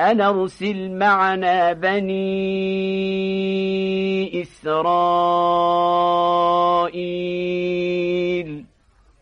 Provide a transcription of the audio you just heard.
أن أرسل معنا بني إسرائيل